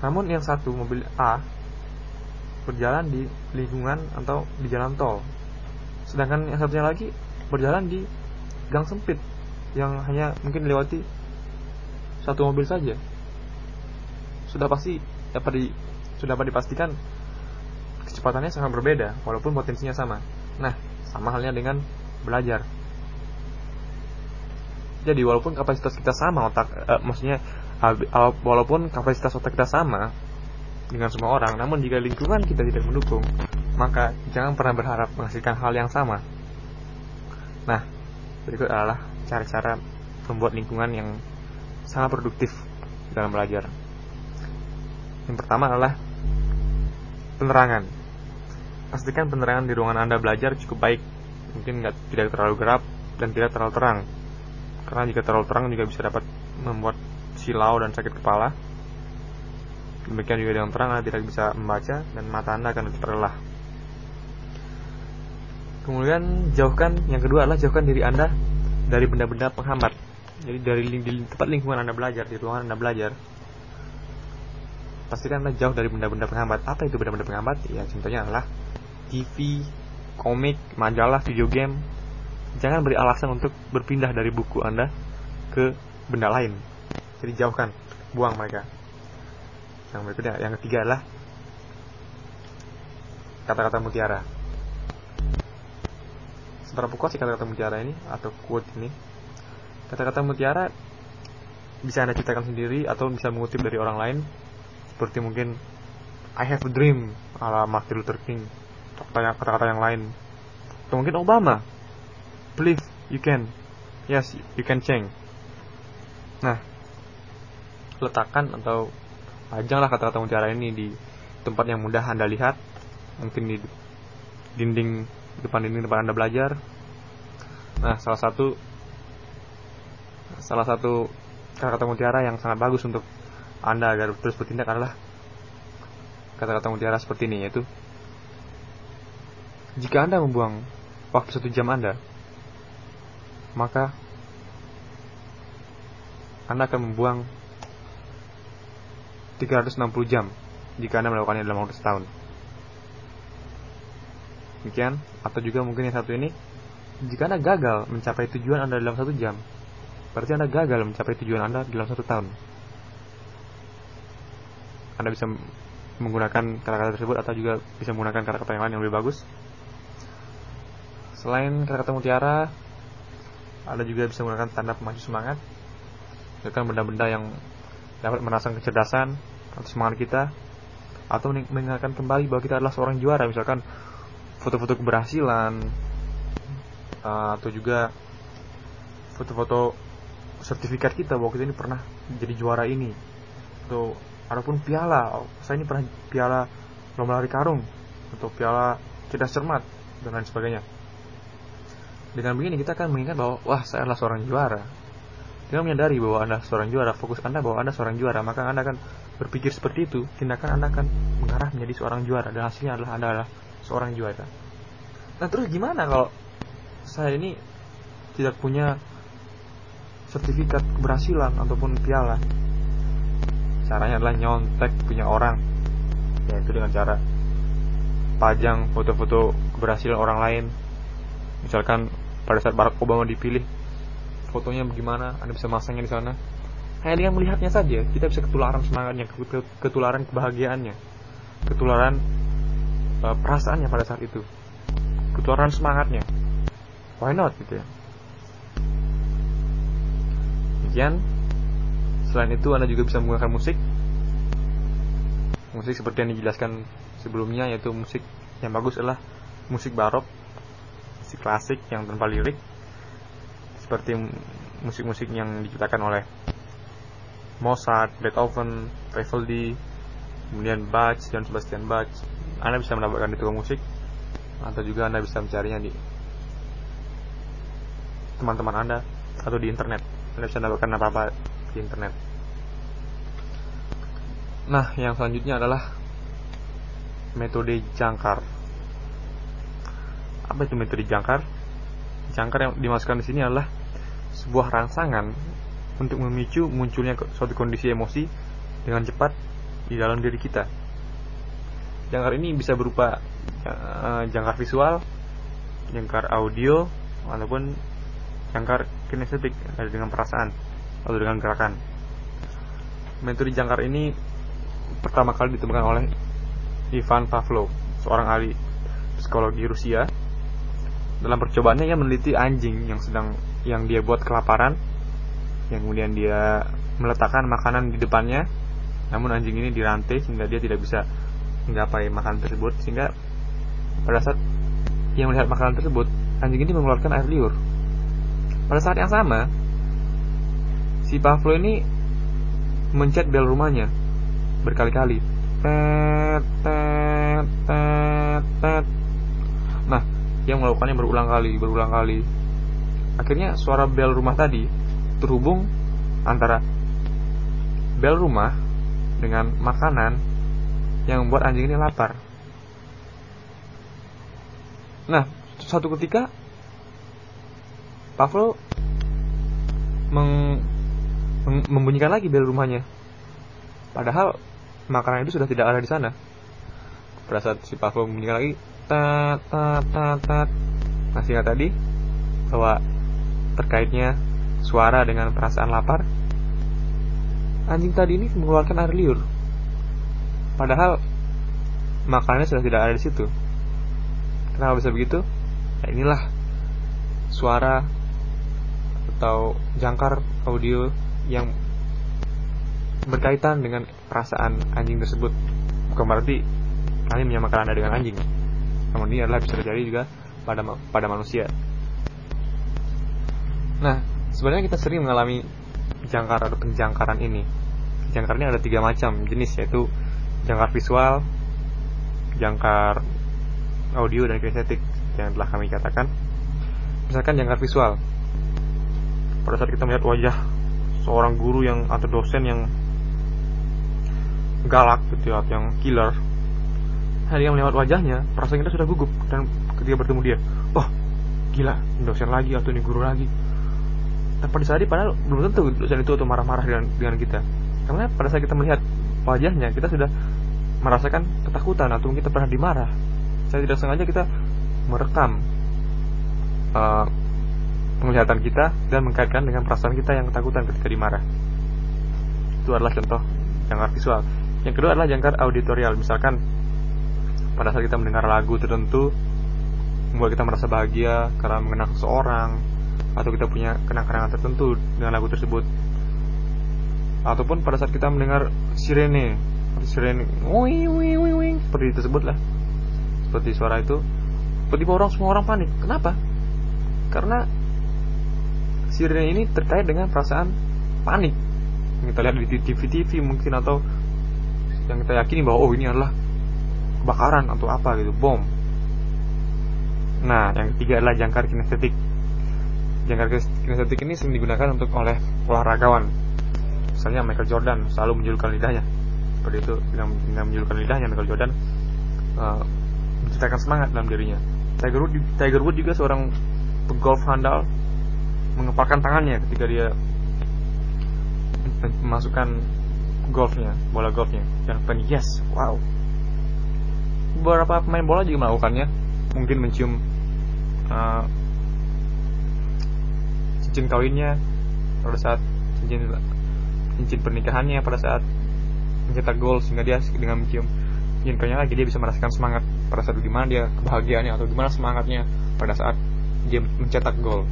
A: namun yang satu mobil A berjalan di lingkungan atau di jalan tol. Sedangkan yang satunya lagi berjalan di gang sempit yang hanya mungkin dilewati satu mobil saja. Sudah pasti dapat di sudah dapat dipastikan kecepatannya sangat berbeda walaupun potensinya sama. Nah sama halnya dengan belajar. Jadi walaupun kapasitas kita sama otak uh, maksudnya walaupun kapasitas otak kita sama dengan semua orang namun jika lingkungan kita tidak mendukung maka jangan pernah berharap menghasilkan hal yang sama. Nah berikut adalah cara-cara membuat lingkungan yang sangat produktif dalam belajar. Yang pertama adalah penerangan. Pastikan penerangan di ruangan anda belajar cukup baik. Mungkin tidak terlalu gelap dan tidak terlalu terang. Karena jika terlalu terang juga bisa dapat membuat silau dan sakit kepala. Demikian juga dengan terang Anda tidak bisa membaca dan mata Anda akan terlelah. Kemudian jauhkan yang kedua adalah jauhkan diri Anda dari benda-benda penghambat. Jadi dari di tempat lingkungan Anda belajar, di ruangan Anda belajar, pastikan Anda jauh dari benda-benda penghambat. Apa itu benda-benda penghambat? Ya, contohnya adalah TV, komik, majalah, video game, jangan beri alasan untuk berpindah dari buku Anda ke benda lain. Jadi jauhkan, buang mereka. Yang berikutnya, yang ketiga adalah kata-kata mutiara. Seberapa kuat sih kata-kata mutiara ini atau quote ini? Kata-kata mutiara bisa Anda ciptakan sendiri atau bisa mengutip dari orang lain seperti mungkin I have a dream ala Martin Luther King kata-kata yang lain atau mungkin Obama believe you can yes you can change nah letakkan atau pajanglah kata-kata mutiara ini di tempat yang mudah anda lihat. Mungkin di dinding depan dinding tempat anda belajar. Nah salah satu salah satu kata-kata mutiara yang sangat bagus untuk anda agar terus bertindak adalah kata-kata mutiara seperti ini yaitu jika anda membuang waktu satu jam anda maka Anda akan membuang 360 jam jika Anda melakukannya dalam waktu setahun. Demikian, atau juga mungkin yang satu ini, jika Anda gagal mencapai tujuan Anda dalam satu jam, berarti Anda gagal mencapai tujuan Anda dalam satu tahun. Anda bisa menggunakan kata-kata tersebut atau juga bisa menggunakan kata-kata yang lain yang lebih bagus. Selain kata-kata mutiara, anda juga bisa menggunakan tanda pemacu semangat Misalkan benda-benda yang dapat merasakan kecerdasan atau semangat kita Atau mengingatkan kembali bahwa kita adalah seorang juara Misalkan foto-foto keberhasilan uh, Atau juga foto-foto sertifikat kita bahwa kita ini pernah jadi juara ini Atau ataupun piala oh, Saya ini pernah piala lomba lari karung Atau piala cerdas cermat dan lain sebagainya dengan begini kita akan mengingat bahwa wah saya adalah seorang juara. Dengan menyadari bahwa Anda seorang juara, fokus Anda bahwa Anda seorang juara, maka Anda akan berpikir seperti itu, tindakan Anda akan mengarah menjadi seorang juara dan hasilnya adalah Anda adalah seorang juara. Nah, terus gimana kalau saya ini tidak punya sertifikat keberhasilan ataupun piala? Caranya adalah nyontek punya orang yaitu dengan cara pajang foto-foto keberhasilan orang lain. Misalkan pada saat Barack Obama dipilih fotonya bagaimana anda bisa masangnya di sana hanya dengan melihatnya saja kita bisa ketularan semangatnya ketularan kebahagiaannya ketularan uh, perasaannya pada saat itu ketularan semangatnya. Why not gitu ya? Demikian. Selain itu anda juga bisa menggunakan musik. Musik seperti yang dijelaskan sebelumnya yaitu musik yang bagus adalah musik barok musik klasik yang tanpa lirik seperti musik-musik yang diciptakan oleh Mozart, Beethoven, Vivaldi, kemudian Bach dan Sebastian Bach. Anda bisa mendapatkan di toko musik atau juga Anda bisa mencarinya di teman-teman Anda atau di internet. Anda bisa mendapatkan apa-apa di internet. Nah, yang selanjutnya adalah metode jangkar. Apa itu metode jangkar? Jangkar yang dimasukkan di sini adalah sebuah rangsangan untuk memicu munculnya suatu kondisi emosi dengan cepat di dalam diri kita. Jangkar ini bisa berupa uh, jangkar visual, jangkar audio, ataupun jangkar kinestetik dengan perasaan atau dengan gerakan. Metode jangkar ini pertama kali ditemukan oleh Ivan Pavlov, seorang ahli psikologi Rusia. Dalam percobaannya ia meneliti anjing yang sedang yang dia buat kelaparan, yang kemudian dia meletakkan makanan di depannya, namun anjing ini dirantai sehingga dia tidak bisa menggapai makanan tersebut sehingga pada saat ia melihat makanan tersebut, anjing ini mengeluarkan air liur. Pada saat yang sama, si Pavlov ini mencet bel rumahnya berkali-kali. Nah, yang melakukannya berulang kali, berulang kali. Akhirnya suara bel rumah tadi terhubung antara bel rumah dengan makanan yang membuat anjing ini lapar. Nah, suatu ketika Pavlo meng, meng, membunyikan lagi bel rumahnya. Padahal makanan itu sudah tidak ada di sana. Pada saat si Pavlov meninggal lagi, tat tat tat tat. Nah sehingga tadi bahwa terkaitnya suara dengan perasaan lapar, anjing tadi ini mengeluarkan air liur. Padahal makanannya sudah tidak ada di situ. Kenapa bisa begitu? Nah, inilah suara atau jangkar audio yang berkaitan dengan perasaan anjing tersebut bukan berarti kami menyamakan anda dengan anjing namun ini adalah bisa terjadi juga pada pada manusia nah sebenarnya kita sering mengalami jangkar atau penjangkaran ini. Jangkar ini ada tiga macam jenis yaitu jangkar visual jangkar audio dan kinestetik yang telah kami katakan. Misalkan jangkar visual. Pada saat kita melihat wajah seorang guru yang atau dosen yang galak gitu ya, atau yang killer hanya yang lewat wajahnya perasaan kita sudah gugup. Dan ketika bertemu dia oh gila dosen lagi atau ini guru lagi tanpa disadari padahal belum tentu dosen itu atau marah-marah dengan, dengan kita. Karena pada saat kita melihat wajahnya kita sudah merasakan ketakutan atau kita pernah dimarah saya tidak sengaja kita merekam uh, penglihatan kita dan mengkaitkan dengan perasaan kita yang ketakutan ketika dimarah. Itu adalah contoh yang visual yang kedua adalah jangkar auditorial. Misalkan pada saat kita mendengar lagu tertentu membuat kita merasa bahagia karena mengenal seseorang atau kita punya kenang-kenangan tertentu dengan lagu tersebut. Ataupun pada saat kita mendengar sirene, sirene, wing wing wing wing seperti tersebut lah. Seperti suara itu, tiba-tiba orang semua orang panik. Kenapa? Karena sirene ini terkait dengan perasaan panik. Kita lihat di TV-TV mungkin atau yang kita yakini bahwa oh ini adalah kebakaran atau apa gitu bom nah yang ketiga adalah jangkar kinestetik jangkar kinestetik ini sering digunakan untuk oleh olahragawan. Misalnya Michael Jordan selalu menjulurkan lidahnya. Seperti itu dengan, menjulurkan lidahnya Michael Jordan uh, menciptakan semangat dalam dirinya. Tiger Woods, Tiger Woods juga seorang pegolf handal mengepalkan tangannya ketika dia memasukkan golfnya bola golfnya. Dan pen yes wow. Beberapa pemain bola juga melakukannya. Mungkin mencium uh, cincin kawinnya pada saat cincin cincin pernikahannya pada saat mencetak gol sehingga dia dengan mencium cincin kawinnya lagi dia bisa merasakan semangat pada saat gimana dia kebahagiaannya atau gimana semangatnya pada saat dia mencetak gol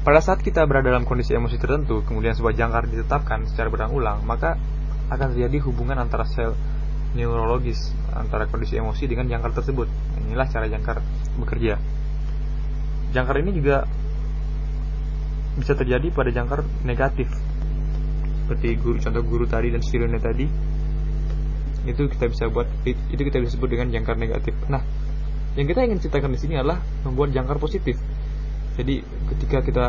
A: pada saat kita berada dalam kondisi emosi tertentu, kemudian sebuah jangkar ditetapkan secara berulang-ulang, maka akan terjadi hubungan antara sel neurologis antara kondisi emosi dengan jangkar tersebut. Inilah cara jangkar bekerja. Jangkar ini juga bisa terjadi pada jangkar negatif, seperti guru, contoh guru tadi dan sirene tadi. Itu kita bisa buat itu kita bisa sebut dengan jangkar negatif. Nah, yang kita ingin ceritakan di sini adalah membuat jangkar positif jadi ketika kita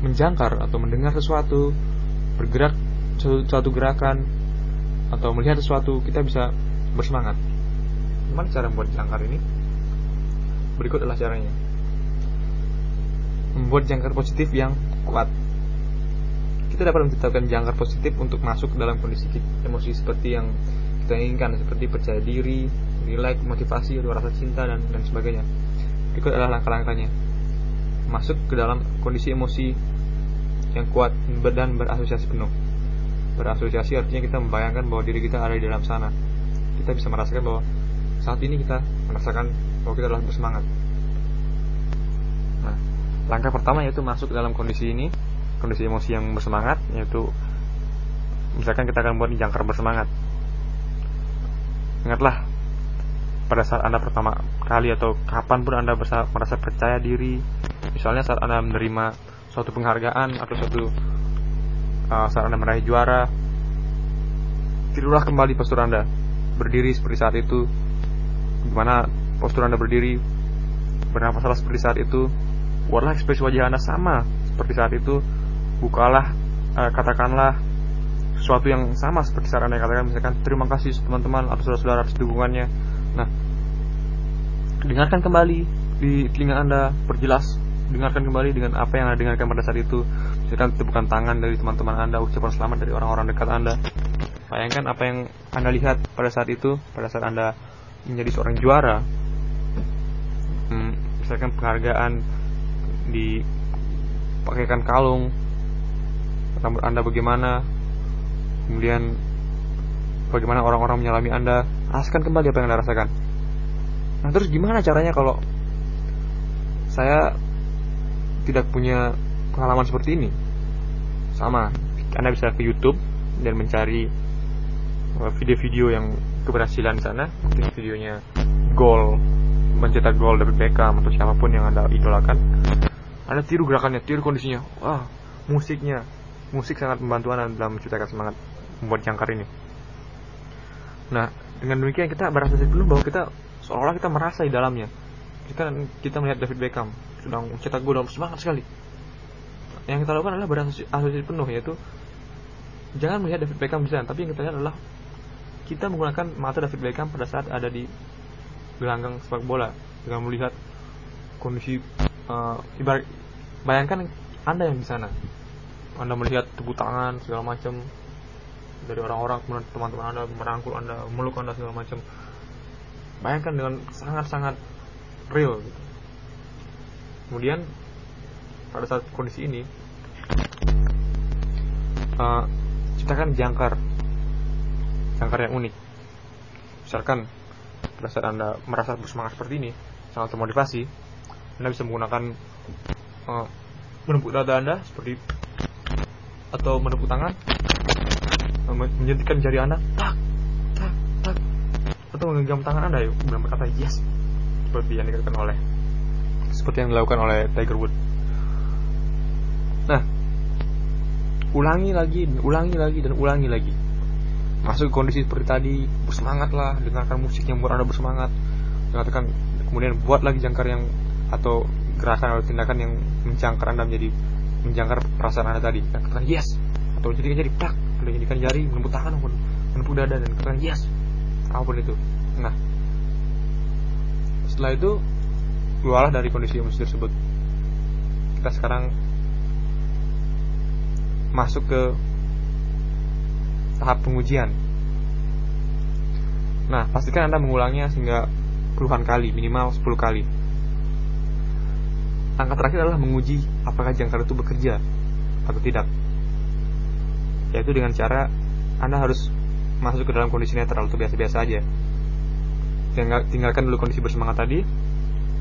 A: menjangkar atau mendengar sesuatu, bergerak suatu, suatu gerakan atau melihat sesuatu, kita bisa bersemangat. Gimana cara membuat jangkar ini? Berikut adalah caranya. Membuat jangkar positif yang kuat. Kita dapat menciptakan jangkar positif untuk masuk dalam kondisi emosi seperti yang kita inginkan, seperti percaya diri, nilai, motivasi, rasa cinta, dan, dan sebagainya. Berikut adalah langkah-langkahnya masuk ke dalam kondisi emosi yang kuat dan berasosiasi penuh. Berasosiasi artinya kita membayangkan bahwa diri kita ada di dalam sana. Kita bisa merasakan bahwa saat ini kita merasakan bahwa kita adalah bersemangat. Langkah pertama yaitu masuk dalam kondisi ini, kondisi emosi yang bersemangat, yaitu misalkan kita akan buat jangkar bersemangat. Ingatlah, pada saat Anda pertama kali atau kapan pun Anda merasa percaya diri, misalnya saat anda menerima suatu penghargaan atau suatu uh, saat anda meraih juara tidurlah kembali postur anda berdiri seperti saat itu gimana postur anda berdiri bernafaslah seperti saat itu buatlah ekspresi wajah anda sama seperti saat itu bukalah uh, katakanlah sesuatu yang sama seperti saat anda katakan misalkan terima kasih teman-teman atau saudara-saudara atas dukungannya nah dengarkan kembali di telinga anda perjelas dengarkan kembali dengan apa yang Anda dengarkan pada saat itu. Misalkan tepukan tangan dari teman-teman Anda, ucapan selamat dari orang-orang dekat Anda. Bayangkan apa yang Anda lihat pada saat itu, pada saat Anda menjadi seorang juara. Hmm, misalkan penghargaan di pakaikan kalung, rambut Anda bagaimana, kemudian bagaimana orang-orang menyalami Anda, rasakan kembali apa yang Anda rasakan. Nah terus gimana caranya kalau saya tidak punya pengalaman seperti ini? Sama anda bisa ke YouTube dan mencari uh, video-video yang keberhasilan sana. Videonya gol mencetak gol David Beckham atau siapa pun yang anda idolakan anda tiru gerakannya tiru kondisinya. Wah musiknya. Musik sangat membantu anda dalam menciptakan semangat membuat jangkar ini. Nah dengan demikian kita berasa penuh bahwa kita seolah-olah kita merasa di dalamnya. Kita kita melihat David Beckham sedang cetak gol dalam semangat sekali. Yang kita lakukan adalah berasosiasi penuh yaitu jangan melihat David Beckham bisa tapi yang kita lihat adalah kita menggunakan mata David Beckham pada saat ada di gelanggang sepak bola. Dengan melihat kondisi uh, ibarat bayangkan anda yang di sana. Anda melihat tepuk tangan segala macam. Dari orang-orang teman-teman anda merangkul anda meluk anda segala macam. Bayangkan dengan sangat-sangat real gitu. Kemudian pada saat kondisi ini uh, ciptakan jangkar. Jangkar yang unik. Misalkan pada saat anda merasa bersemangat seperti ini sangat termotivasi anda bisa menggunakan uh, menepuk dada anda seperti atau menepuk tangan uh, menjentikan jari anda tak tak tak atau menggenggam tangan anda yuk dan berkata yes seperti yang dikatakan oleh seperti yang dilakukan oleh Tiger Woods. Nah, ulangi lagi, ulangi lagi dan ulangi lagi. Masuk ke kondisi seperti tadi, bersemangatlah, dengarkan musik yang membuat anda bersemangat. Katakan kemudian buat lagi jangkar yang atau gerakan atau tindakan yang menjangkar anda menjadi menjangkar perasaan anda tadi. Dan katakan yes atau jadikan jari tak, jadikan jari menepuk tangan maupun menepuk dada dan katakan yes apa pun itu. Nah, setelah itu keluarlah dari kondisi emosi tersebut kita sekarang masuk ke tahap pengujian. Nah, pastikan Anda mengulangnya sehingga puluhan kali, minimal 10 kali. Angka terakhir adalah menguji apakah jangkar itu bekerja atau tidak. Yaitu dengan cara Anda harus masuk ke dalam kondisi netral atau biasa-biasa aja. tinggalkan dulu kondisi bersemangat tadi,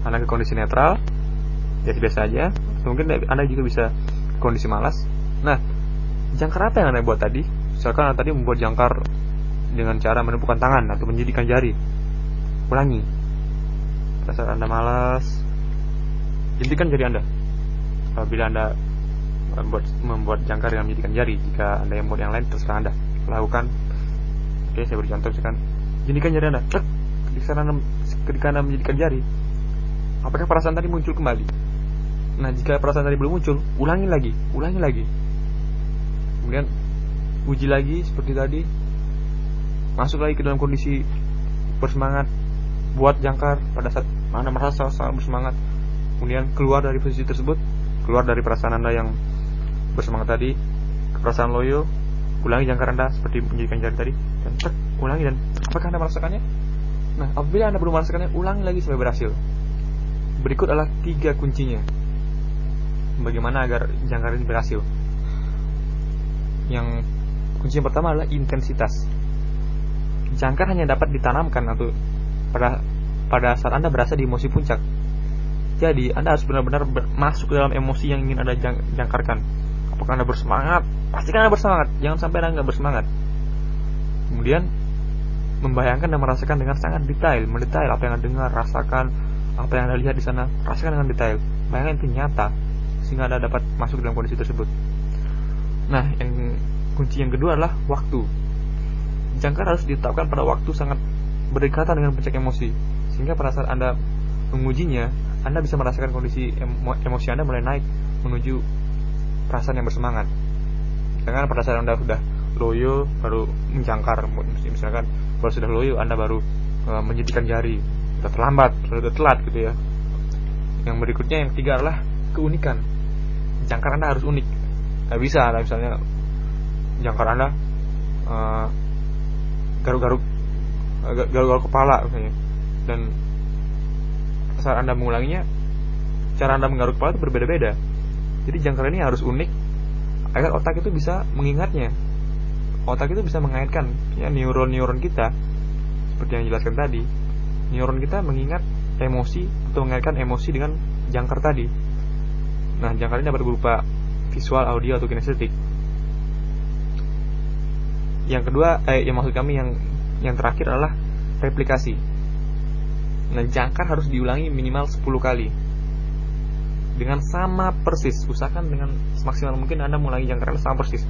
A: Anda ke kondisi netral, jadi biasa aja. Mungkin Anda juga bisa kondisi malas. Nah, jangkar apa yang Anda buat tadi? Misalkan Anda tadi membuat jangkar dengan cara menumpukan tangan atau menjadikan jari. Ulangi. Pada Anda malas, jentikan jari Anda. Apabila Anda membuat, membuat jangkar dengan menjadikan jari, jika Anda yang membuat yang lain terserah Anda. Lakukan. Oke, saya beri contoh misalkan jentikan jari Anda. Cek. Ketika Anda, ketika Anda menjadikan jari, apakah perasaan tadi muncul kembali? Nah, jika perasaan tadi belum muncul, ulangi lagi, ulangi lagi. Kemudian uji lagi seperti tadi. Masuk lagi ke dalam kondisi bersemangat, buat jangkar pada saat mana merasa sangat bersemangat. Kemudian keluar dari posisi tersebut, keluar dari perasaan Anda yang bersemangat tadi, ke perasaan loyo, ulangi jangkar Anda seperti menjadikan jari tadi dan tek, ulangi dan apakah Anda merasakannya? Nah, apabila Anda belum merasakannya, ulangi lagi sampai berhasil. Berikut adalah tiga kuncinya bagaimana agar jangkar ini berhasil. Yang kunci yang pertama adalah intensitas. Jangkar hanya dapat ditanamkan atau pada pada saat Anda berasa di emosi puncak. Jadi, Anda harus benar-benar masuk ke dalam emosi yang ingin Anda jang jangkarkan. Apakah Anda bersemangat? Pastikan Anda bersemangat. Jangan sampai Anda nggak bersemangat. Kemudian, membayangkan dan merasakan dengan sangat detail, mendetail apa yang Anda dengar, rasakan apa yang Anda lihat di sana, rasakan dengan detail. Bayangkan itu nyata, sehingga Anda dapat masuk dalam kondisi tersebut. Nah, yang kunci yang kedua adalah waktu. Jangkar harus ditetapkan pada waktu sangat berdekatan dengan puncak emosi, sehingga pada saat Anda mengujinya, Anda bisa merasakan kondisi emo emosi Anda mulai naik menuju perasaan yang bersemangat. Jangan saat Anda sudah loyo baru menjangkar, misalkan baru sudah loyo Anda baru e, menjadikan jari, sudah terlambat, sudah telat gitu ya. Yang berikutnya yang ketiga adalah keunikan jangkar anda harus unik nggak bisa lah misalnya jangkar anda uh, garuk-garuk uh, garuk-garuk kepala misalnya dan saat anda mengulanginya cara anda menggaruk kepala itu berbeda-beda jadi jangkar ini harus unik agar otak itu bisa mengingatnya otak itu bisa mengaitkan ya neuron-neuron kita seperti yang dijelaskan tadi neuron kita mengingat emosi atau mengaitkan emosi dengan jangkar tadi Nah, jangkar ini dapat berupa visual, audio, atau kinestetik. Yang kedua, eh, yang maksud kami yang yang terakhir adalah replikasi. Nah, jangkar harus diulangi minimal 10 kali. Dengan sama persis. Usahakan dengan semaksimal mungkin Anda mengulangi jangkar Anda sama persis.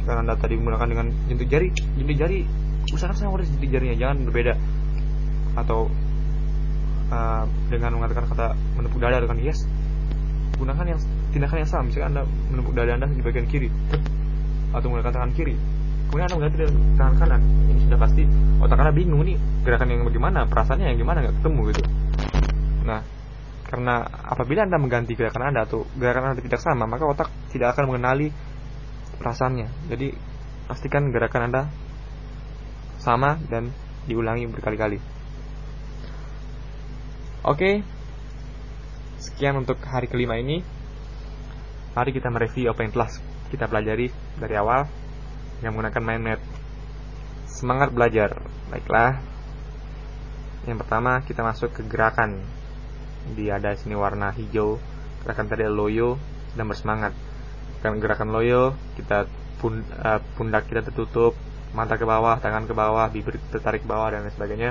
A: Jika Anda tadi menggunakan dengan jentik jari, jentik jari usahakan sama persis jentik jarinya, jangan berbeda. Atau uh, dengan mengatakan kata menepuk dada dengan yes, gunakan yang tindakan yang sama misalkan anda menepuk dada anda di bagian kiri atau menggunakan tangan kiri kemudian anda mengganti dengan tangan kanan. Ini sudah pasti otak anda bingung nih gerakan yang bagaimana perasaannya yang gimana nggak ketemu gitu. Nah karena apabila anda mengganti gerakan anda atau gerakan anda tidak sama maka otak tidak akan mengenali perasaannya. Jadi pastikan gerakan anda sama dan diulangi berkali-kali. Oke Sekian untuk hari kelima ini. Mari kita mereview apa yang telah kita pelajari dari awal yang menggunakan mindmap. Semangat belajar. Baiklah. Yang pertama kita masuk ke gerakan. Di ada sini warna hijau. Gerakan tadi loyo dan bersemangat. Kan gerakan loyo kita eh, pundak kita tertutup, mata ke bawah, tangan ke bawah, bibir tertarik ke bawah dan lain sebagainya.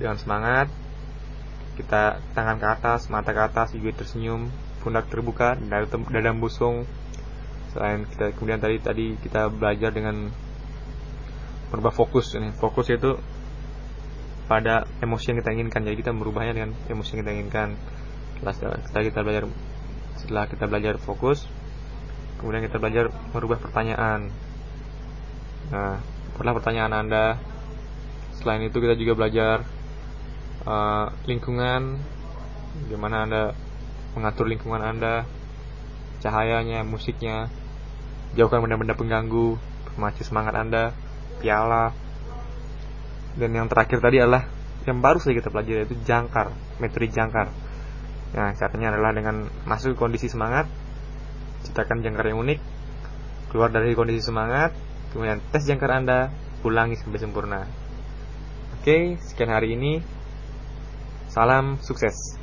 A: Dengan semangat kita tangan ke atas, mata ke atas, bibir tersenyum, pundak terbuka, dada busung. Selain kita kemudian tadi tadi kita belajar dengan merubah fokus ini. Fokus itu pada emosi yang kita inginkan. Jadi kita merubahnya dengan emosi yang kita inginkan. Setelah kita belajar setelah kita belajar fokus, kemudian kita belajar merubah pertanyaan. Nah, setelah pertanyaan Anda, selain itu kita juga belajar uh, lingkungan bagaimana anda mengatur lingkungan anda cahayanya musiknya jauhkan benda-benda pengganggu memacu semangat anda piala. Dan yang terakhir tadi adalah yang baru saja kita pelajari yaitu jangkar metode jangkar. Nah caranya adalah dengan masuk ke kondisi semangat ciptakan jangkar yang unik keluar dari kondisi semangat kemudian tes jangkar anda ulangi sampai sempurna. Oke sekian hari ini. Salam sukses